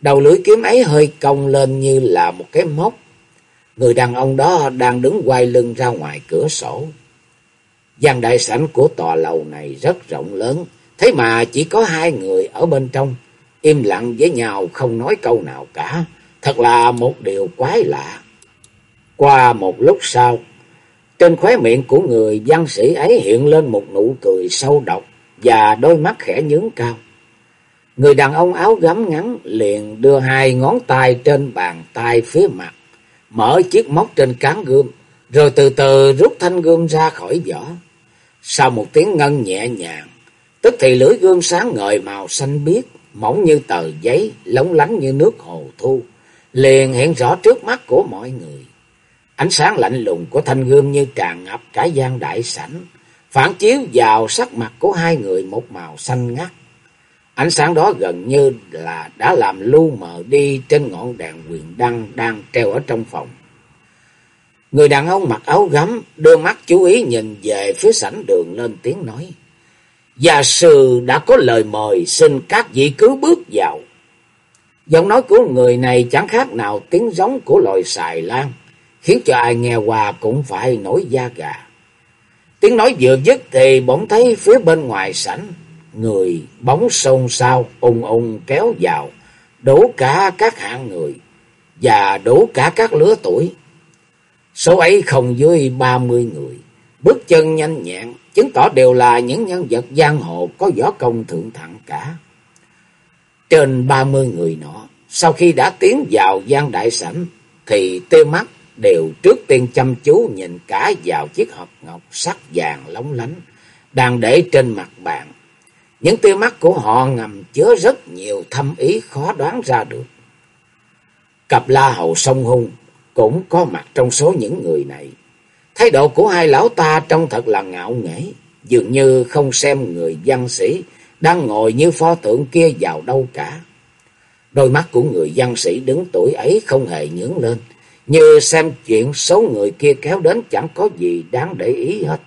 Đầu lưỡi kiếm ấy hơi cong lên như là một cái móc. Người đàn ông đó đang đứng quay lưng ra ngoài cửa sổ. gian đại sảnh của tòa lầu này rất rộng lớn. Thế mà chỉ có hai người ở bên trong. Im lặng với nhau không nói câu nào cả. Thật là một điều quái lạ. Qua một lúc sau, trên khóe miệng của người văn sĩ ấy hiện lên một nụ cười sâu độc và đôi mắt khẽ nhướng cao. Người đàn ông áo gấm ngắn liền đưa hai ngón tay trên bàn tay phía mặt, mở chiếc móc trên cán gươm, rồi từ từ rút thanh gươm ra khỏi vỏ. Sau một tiếng ngân nhẹ nhàng, tức thì lưỡi gươm sáng ngời màu xanh biếc, mỏng như tờ giấy, lóng lánh như nước hồ thu liền hiện rõ trước mắt của mọi người. Ánh sáng lạnh lùng của thanh gươm như tràn ngập cả gian đại sảnh, phản chiếu vào sắc mặt của hai người một màu xanh ngắt. Ánh sáng đó gần như là đã làm lu mờ đi trên ngọn đèn quyền đăng đang treo ở trong phòng. Người đàn ông mặc áo gấm, đưa mắt chú ý nhìn về phía sảnh đường lên tiếng nói. Gia sư đã có lời mời, xin các vị cứ bước vào. Giọng nói của người này chẳng khác nào tiếng giống của loài xài lan, khiến cho ai nghe qua cũng phải nổi da gà. Tiếng nói vừa dứt thì bỗng thấy phía bên ngoài sảnh, người bóng xôn xao ung ung kéo vào, đổ cả các hạng người và đổ cả các lứa tuổi. Số ấy không dưới ba mươi người, bước chân nhanh nhẹn, chứng tỏ đều là những nhân vật giang hồ có võ công thượng thặng cả. Trên ba mươi người nọ, sau khi đã tiến vào gian đại sảnh, thì tê mắt đều trước tiên chăm chú nhìn cả vào chiếc hộp ngọc sắc vàng lóng lánh, đang để trên mặt bàn. Những tia mắt của họ ngầm chứa rất nhiều thâm ý khó đoán ra được. Cặp la hầu sông hung, cũng có mặt trong số những người này. Thái độ của hai lão ta trông thật là ngạo nghễ, dường như không xem người văn sĩ đang ngồi như pho tượng kia vào đâu cả. Đôi mắt của người văn sĩ đứng tuổi ấy không hề nhướng lên, như xem chuyện số người kia kéo đến chẳng có gì đáng để ý hết.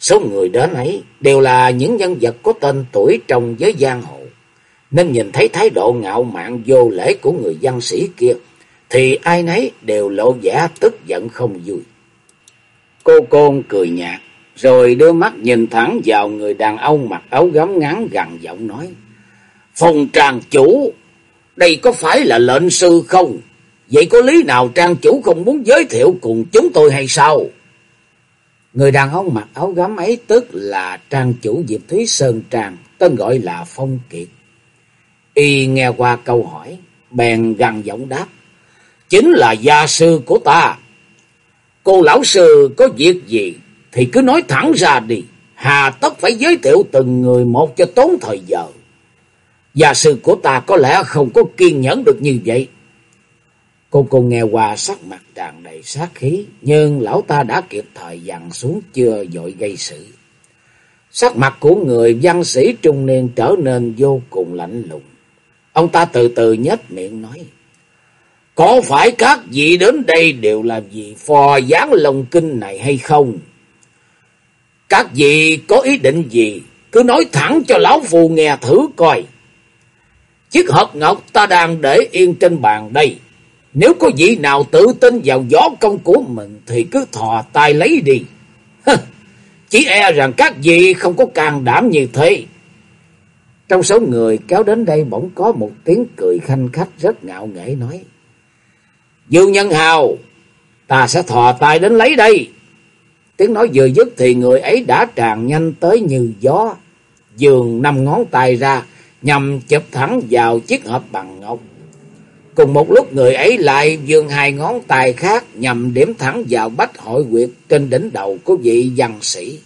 Số người đến ấy đều là những nhân vật có tên tuổi trong giới giang hồ, nên nhìn thấy thái độ ngạo mạn vô lễ của người văn sĩ kia, thì ai nấy đều lộ vẻ tức giận không vui. Cô Côn cười nhạt, rồi đưa mắt nhìn thẳng vào người đàn ông mặc áo gấm ngắn gằn giọng nói. Phòng tràng chủ, đây có phải là lệnh sư không? Vậy có lý nào trang chủ không muốn giới thiệu cùng chúng tôi hay sao? Người đàn ông mặc áo gấm ấy tức là trang chủ Diệp Thúy Sơn Trang, tên gọi là Phong Kiệt. Y nghe qua câu hỏi, bèn gằn giọng đáp. Chính là gia sư của ta. Cô lão sư có việc gì thì cứ nói thẳng ra đi. Hà tất phải giới thiệu từng người một cho tốn thời giờ. Gia sư của ta có lẽ không có kiên nhẫn được như vậy. Cô cô nghe qua sắc mặt tràn đầy sát khí, nhưng lão ta đã kịp thời dặn xuống chưa dội gây sự. Sắc mặt của người văn sĩ trung niên trở nên vô cùng lạnh lùng. Ông ta từ từ nhếch miệng nói. Có phải các vị đến đây đều là vì phò gián lồng kinh này hay không? Các vị có ý định gì? Cứ nói thẳng cho lão phù nghe thử coi. Chiếc hộp ngọc ta đang để yên trên bàn đây. Nếu có vị nào tự tin vào gió công của mình thì cứ thò tay lấy đi. Chỉ e rằng các vị không có can đảm như thế. Trong số người kéo đến đây bỗng có một tiếng cười khanh khách rất ngạo nghễ nói. Dương Nhân Hào, ta sẽ thò tay đến lấy đây. Tiếng nói vừa dứt thì người ấy đã tràn nhanh tới như gió. Dường năm ngón tay ra nhằm chụp thẳng vào chiếc hộp bằng ngọc. Cùng một lúc người ấy lại dương hai ngón tay khác nhằm điểm thẳng vào bách hội quyệt trên đỉnh đầu của vị văn sĩ.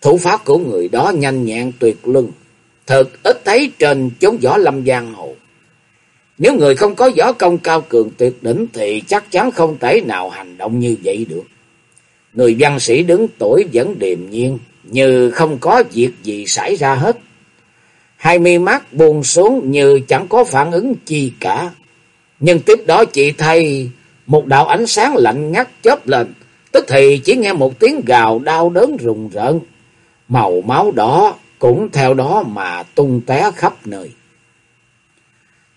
Thủ pháp của người đó nhanh nhẹn tuyệt luân, thật ít thấy trên chốn võ lâm giang hồ. Nếu người không có võ công cao cường tuyệt đỉnh thì chắc chắn không thể nào hành động như vậy được. Người văn sĩ đứng tuổi vẫn điềm nhiên, như không có việc gì xảy ra hết. Hai mi mắt buông xuống như chẳng có phản ứng chi cả. Nhưng tiếp đó chị thấy một đạo ánh sáng lạnh ngắt chớp lên, tức thì chỉ nghe một tiếng gào đau đớn rùng rợn. Màu máu đỏ cũng theo đó mà tung té khắp nơi.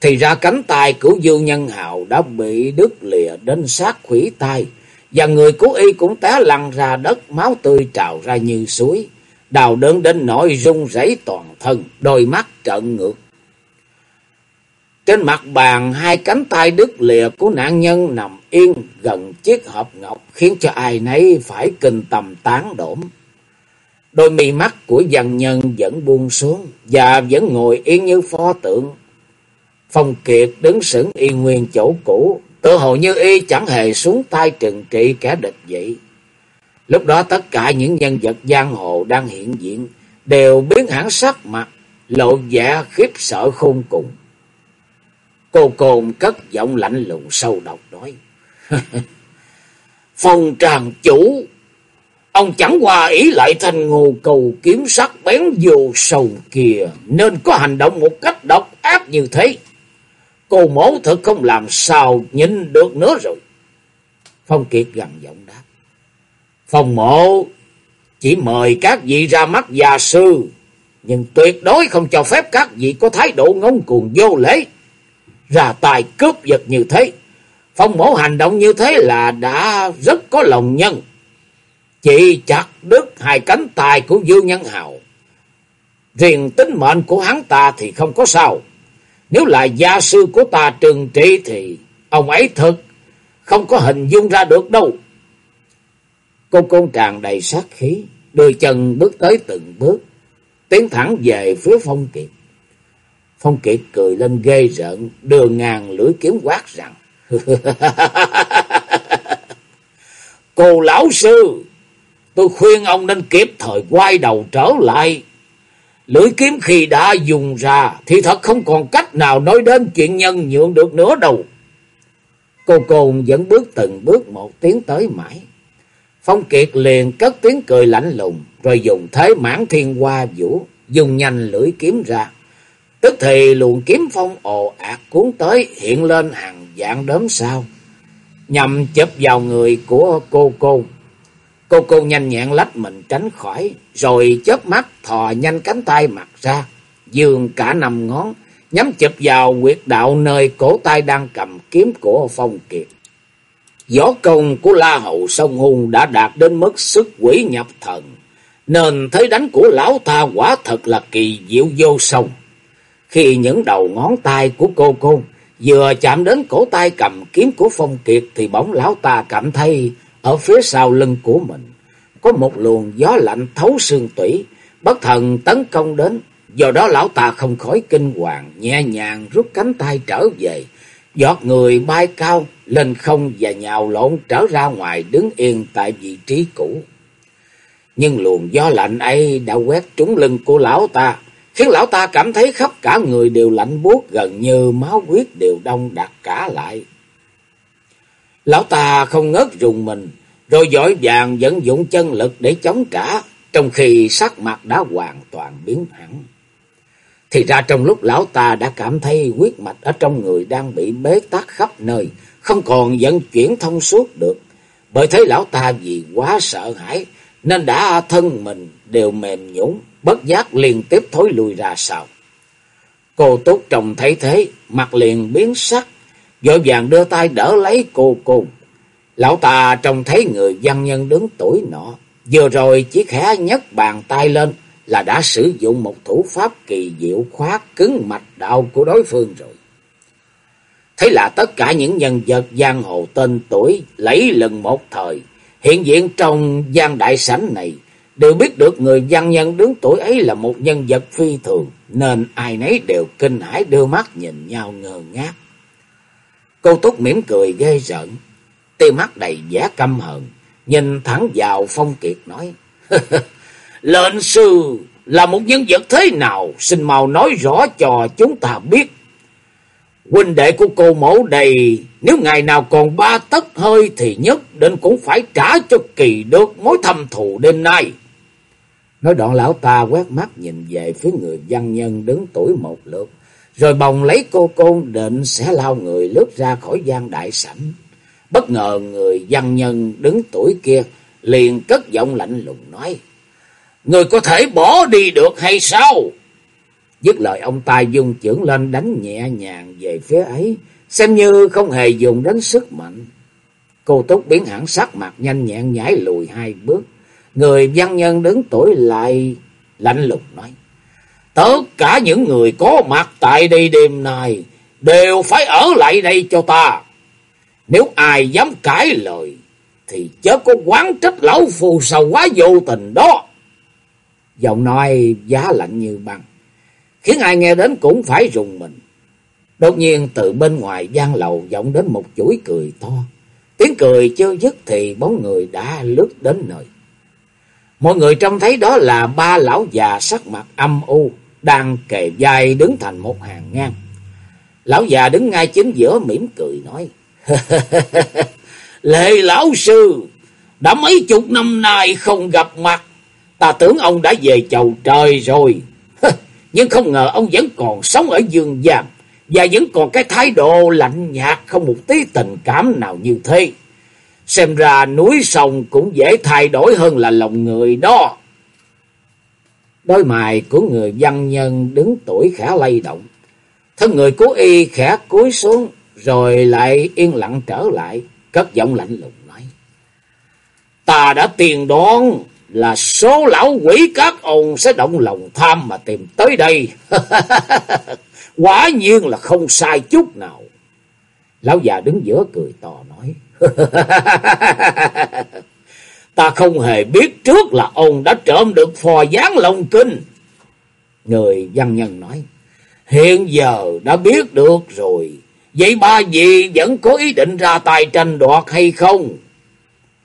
Thì ra cánh tay cửu Dương Nhân Hào đã bị đứt lìa đến sát khủy tay, và người của y cũng té lăn ra đất, máu tươi trào ra như suối. Đào đớn đến nỗi run rẩy toàn thân, đôi mắt trợn ngược. Trên mặt bàn, hai cánh tay đứt lìa của nạn nhân nằm yên gần chiếc hộp ngọc, khiến cho ai nấy phải kinh tầm tán đổm. Đôi mi mắt của dân nhân vẫn buông xuống, và vẫn ngồi yên như pho tượng. Phong Kiệt đứng sững y nguyên chỗ cũ, tự hồ như y chẳng hề xuống tay trừng trị kẻ địch vậy. Lúc đó tất cả những nhân vật giang hồ đang hiện diện đều biến hẳn sắc mặt, lộ vẻ khiếp sợ khôn cùng. Cô cồn cất giọng lạnh lùng sâu độc nói. *laughs* Phong tràng chủ, ông chẳng qua ý lại thành ngô cầu kiếm sắc bén vô sầu kìa, nên có hành động một cách độc ác như thế. Cô mổ thật không làm sao nhìn được nữa rồi. Phong Kiệt gần giọng đáp. Phong mộ chỉ mời các vị ra mắt già sư, nhưng tuyệt đối không cho phép các vị có thái độ ngông cuồng vô lễ. Ra tài cướp vật như thế, phong mộ hành động như thế là đã rất có lòng nhân. Chỉ chặt đứt hai cánh tài của Dương Nhân Hào. Riêng tính mệnh của hắn ta thì không có sao. Nếu là gia sư của ta trừng trị thì ông ấy thật không có hình dung ra được đâu. Cô côn tràn đầy sát khí, đôi chân bước tới từng bước, tiến thẳng về phía Phong Kiệt. Phong Kiệt cười lên ghê rợn, đưa ngàn lưỡi kiếm quát rằng. *laughs* Cô lão sư, tôi khuyên ông nên kịp thời quay đầu trở lại. Lưỡi kiếm khi đã dùng ra thì thật không còn cách nào nói đến chuyện nhân nhượng được nữa đâu. Cô Côn vẫn bước từng bước một tiến tới mãi. Phong Kiệt liền cất tiếng cười lạnh lùng, rồi dùng thế mãn thiên hoa vũ, dùng nhanh lưỡi kiếm ra. Tức thì luồng kiếm phong ồ ạt cuốn tới hiện lên hàng dạng đốm sao, nhằm chụp vào người của cô cô Cô cô nhanh nhẹn lách mình tránh khỏi, rồi chớp mắt thò nhanh cánh tay mặt ra, dường cả năm ngón, nhắm chụp vào quyệt đạo nơi cổ tay đang cầm kiếm của Phong Kiệt. Gió công của La Hậu Sông Hùng đã đạt đến mức sức quỷ nhập thần, nên thế đánh của lão ta quả thật là kỳ diệu vô song. Khi những đầu ngón tay của cô cô vừa chạm đến cổ tay cầm kiếm của Phong Kiệt thì bóng lão ta cảm thấy ở phía sau lưng của mình có một luồng gió lạnh thấu xương tủy, bất thần tấn công đến, do đó lão ta không khỏi kinh hoàng, nhẹ nhàng rút cánh tay trở về, giọt người bay cao lên không và nhào lộn trở ra ngoài đứng yên tại vị trí cũ. Nhưng luồng gió lạnh ấy đã quét trúng lưng của lão ta, khiến lão ta cảm thấy khắp cả người đều lạnh buốt gần như máu huyết đều đông đặc cả lại. Lão ta không ngớt rùng mình, rồi giỏi vàng vận dụng chân lực để chống trả, trong khi sắc mặt đã hoàn toàn biến hẳn. Thì ra trong lúc lão ta đã cảm thấy huyết mạch ở trong người đang bị bế tắc khắp nơi, không còn vận chuyển thông suốt được. Bởi thế lão ta vì quá sợ hãi, nên đã thân mình đều mềm nhũn bất giác liên tiếp thối lùi ra sau. Cô Túc trông thấy thế, mặt liền biến sắc, vội vàng đưa tay đỡ lấy cô cô. Lão ta trông thấy người văn nhân đứng tuổi nọ, vừa rồi chỉ khẽ nhấc bàn tay lên là đã sử dụng một thủ pháp kỳ diệu khóa cứng mạch đạo của đối phương rồi. Thế là tất cả những nhân vật giang hồ tên tuổi lấy lần một thời, hiện diện trong gian đại sảnh này, đều biết được người văn nhân đứng tuổi ấy là một nhân vật phi thường, nên ai nấy đều kinh hãi đưa mắt nhìn nhau ngơ ngác. Cô Túc mỉm cười ghê rợn, tia mắt đầy vẻ căm hận, nhìn thẳng vào Phong Kiệt nói, *laughs* Lệnh sư là một nhân vật thế nào, xin mau nói rõ cho chúng ta biết. Huynh đệ của cô mẫu đầy, nếu ngày nào còn ba tấc hơi thì nhất định cũng phải trả cho kỳ được mối thâm thù đêm nay. Nói đoạn lão ta quét mắt nhìn về phía người văn nhân đứng tuổi một lượt, rồi bồng lấy cô côn định sẽ lao người lướt ra khỏi gian đại sảnh. Bất ngờ người văn nhân đứng tuổi kia liền cất giọng lạnh lùng nói, Người có thể bỏ đi được hay sao? Dứt lời ông ta dùng chưởng lên đánh nhẹ nhàng về phía ấy, xem như không hề dùng đến sức mạnh. Cô Túc biến hẳn sắc mặt nhanh nhẹn nhảy lùi hai bước. Người văn nhân đứng tuổi lại lạnh lùng nói. Tất cả những người có mặt tại đây đêm nay đều phải ở lại đây cho ta. Nếu ai dám cãi lời thì chớ có quán trách lão phù sao quá vô tình đó. Giọng nói giá lạnh như băng, khiến ai nghe đến cũng phải rùng mình. Đột nhiên từ bên ngoài gian lầu vọng đến một chuỗi cười to. Tiếng cười chưa dứt thì bóng người đã lướt đến nơi. Mọi người trông thấy đó là ba lão già sắc mặt âm u, đang kề vai đứng thành một hàng ngang. Lão già đứng ngay chính giữa mỉm cười nói. *laughs* Lệ lão sư, đã mấy chục năm nay không gặp mặt, ta tưởng ông đã về chầu trời rồi. Nhưng không ngờ ông vẫn còn sống ở dương gian, và vẫn còn cái thái độ lạnh nhạt không một tí tình cảm nào như thế. Xem ra núi sông cũng dễ thay đổi hơn là lòng người đó. Đôi mày của người văn nhân đứng tuổi khá lay động. Thân người của y khẽ cúi xuống rồi lại yên lặng trở lại, cất giọng lạnh lùng nói. Ta đã tiền đoán là số lão quỷ các ông sẽ động lòng tham mà tìm tới đây. *laughs* Quả nhiên là không sai chút nào. Lão già đứng giữa cười to nói. *laughs* Ta không hề biết trước là ông đã trộm được phò gián Long Kinh. Người văn nhân nói. Hiện giờ đã biết được rồi. Vậy ba vị vẫn có ý định ra tài tranh đoạt hay không?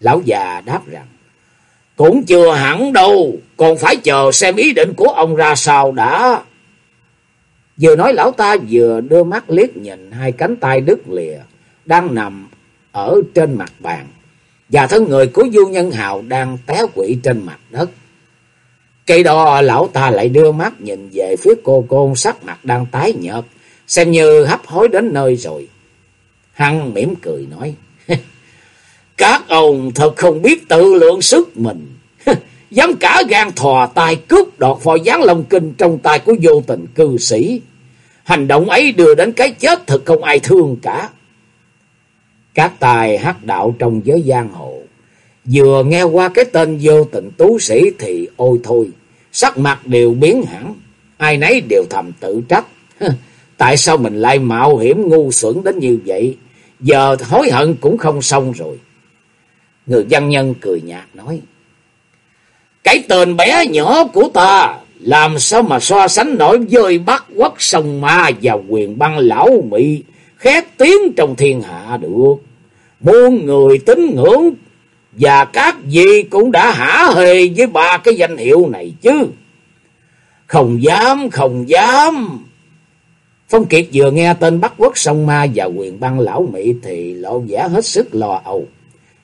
Lão già đáp rằng. Cũng chưa hẳn đâu. Còn phải chờ xem ý định của ông ra sao đã. Vừa nói lão ta vừa đưa mắt liếc nhìn hai cánh tay đứt lìa đang nằm ở trên mặt bàn, và thân người của Du Nhân Hào đang té quỵ trên mặt đất. Cây đo lão ta lại đưa mắt nhìn về phía cô côn sắc mặt đang tái nhợt, xem như hấp hối đến nơi rồi. Hăng mỉm cười nói, các ông thật không biết tự lượng sức mình, *laughs* dám cả gan thò tay cướp đọt phò gián long kinh trong tay của vô tình cư sĩ. Hành động ấy đưa đến cái chết thật không ai thương cả. Các tài hát đạo trong giới giang hồ, vừa nghe qua cái tên vô tình tú sĩ thì ôi thôi, sắc mặt đều biến hẳn, ai nấy đều thầm tự trách. *laughs* Tại sao mình lại mạo hiểm ngu xuẩn đến như vậy? Giờ hối hận cũng không xong rồi. Người văn nhân cười nhạt nói. Cái tên bé nhỏ của ta làm sao mà so sánh nổi với bắt quốc sông ma và quyền băng lão mị khét tiếng trong thiên hạ được. Muôn người tín ngưỡng và các vị cũng đã hả hề với ba cái danh hiệu này chứ. Không dám, không dám. Phong Kiệt vừa nghe tên Bắc Quốc sông Ma và quyền băng lão Mỹ thì lộ vẻ hết sức lo âu.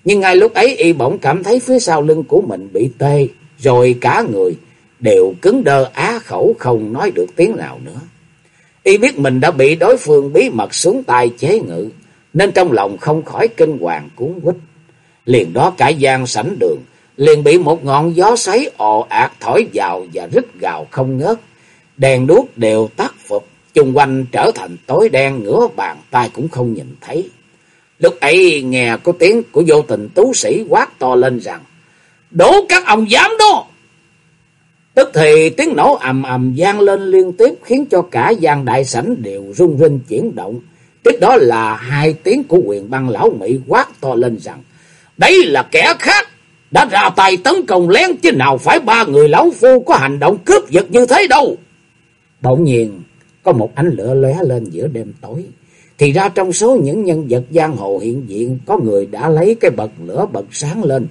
Nhưng ngay lúc ấy y bỗng cảm thấy phía sau lưng của mình bị tê, rồi cả người đều cứng đơ á khẩu không nói được tiếng nào nữa. Y biết mình đã bị đối phương bí mật xuống tay chế ngự, nên trong lòng không khỏi kinh hoàng cuốn quýt. Liền đó cả gian sảnh đường, liền bị một ngọn gió sấy ồ ạt thổi vào và rít gào không ngớt. Đèn đuốc đều tắt phục, chung quanh trở thành tối đen ngửa bàn tay cũng không nhìn thấy. Lúc ấy nghe có tiếng của vô tình tú sĩ quát to lên rằng, Đổ các ông dám đó! Tức thì tiếng nổ ầm ầm gian lên liên tiếp khiến cho cả gian đại sảnh đều rung rinh chuyển động. Tiếp đó là hai tiếng của quyền băng lão Mỹ quát to lên rằng, Đấy là kẻ khác, đã ra tay tấn công lén chứ nào phải ba người lão phu có hành động cướp giật như thế đâu. Bỗng nhiên, có một ánh lửa lóe lên giữa đêm tối. Thì ra trong số những nhân vật giang hồ hiện diện, có người đã lấy cái bật lửa bật sáng lên.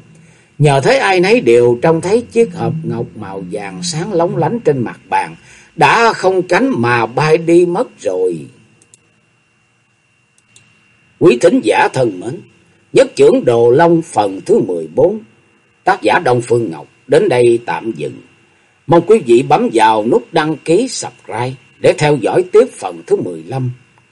Nhờ thấy ai nấy đều trông thấy chiếc hộp ngọc màu vàng sáng lóng lánh trên mặt bàn, đã không cánh mà bay đi mất rồi. Quý thính giả thân mến! Nhất trưởng Đồ Long phần thứ 14, tác giả Đông Phương Ngọc đến đây tạm dừng. Mong quý vị bấm vào nút đăng ký subscribe để theo dõi tiếp phần thứ 15